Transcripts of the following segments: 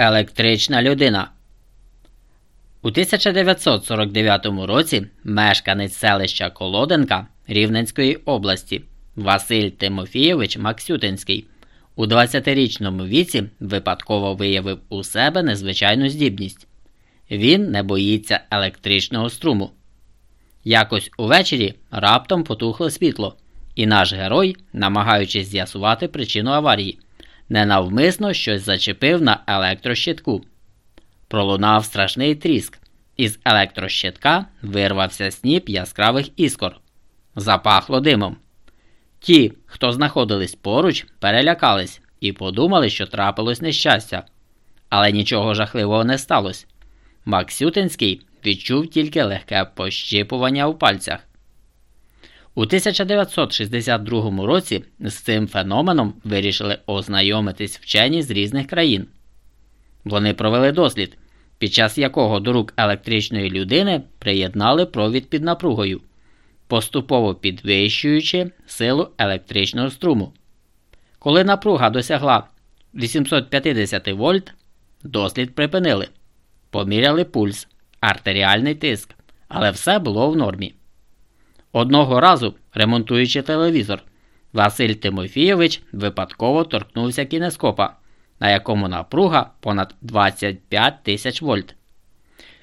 Електрична людина. У 1949 році мешканець селища Колоденка Рівненської області Василь Тимофійович Максютинський у 20-річному віці випадково виявив у себе незвичайну здібність. Він не боїться електричного струму. Якось увечері раптом потухло світло, і наш герой, намагаючись з'ясувати причину аварії, ненавмисно щось зачепив на електрощитку. Пролунав страшний тріск. Із електрощитка вирвався сніп яскравих іскор. Запахло димом. Ті, хто знаходились поруч, перелякались і подумали, що трапилось нещастя. Але нічого жахливого не сталося. Максютинський відчув тільки легке пощипування у пальцях. У 1962 році з цим феноменом вирішили ознайомитись вчені з різних країн. Вони провели дослід, під час якого до рук електричної людини приєднали провід під напругою, поступово підвищуючи силу електричного струму. Коли напруга досягла 850 вольт, дослід припинили, поміряли пульс, артеріальний тиск, але все було в нормі. Одного разу, ремонтуючи телевізор, Василь Тимофійович випадково торкнувся кінескопа, на якому напруга понад 25 тисяч вольт.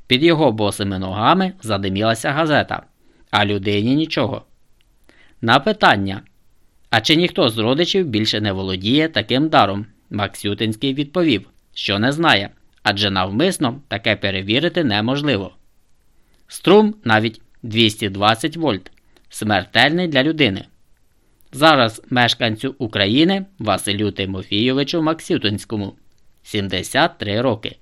Під його босими ногами задимілася газета, а людині нічого. На питання, а чи ніхто з родичів більше не володіє таким даром, Максютинський відповів, що не знає, адже навмисно таке перевірити неможливо. Струм навіть 220 вольт смертельний для людини. Зараз мешканцю України Василю Тимофійовичу Максютинському 73 роки.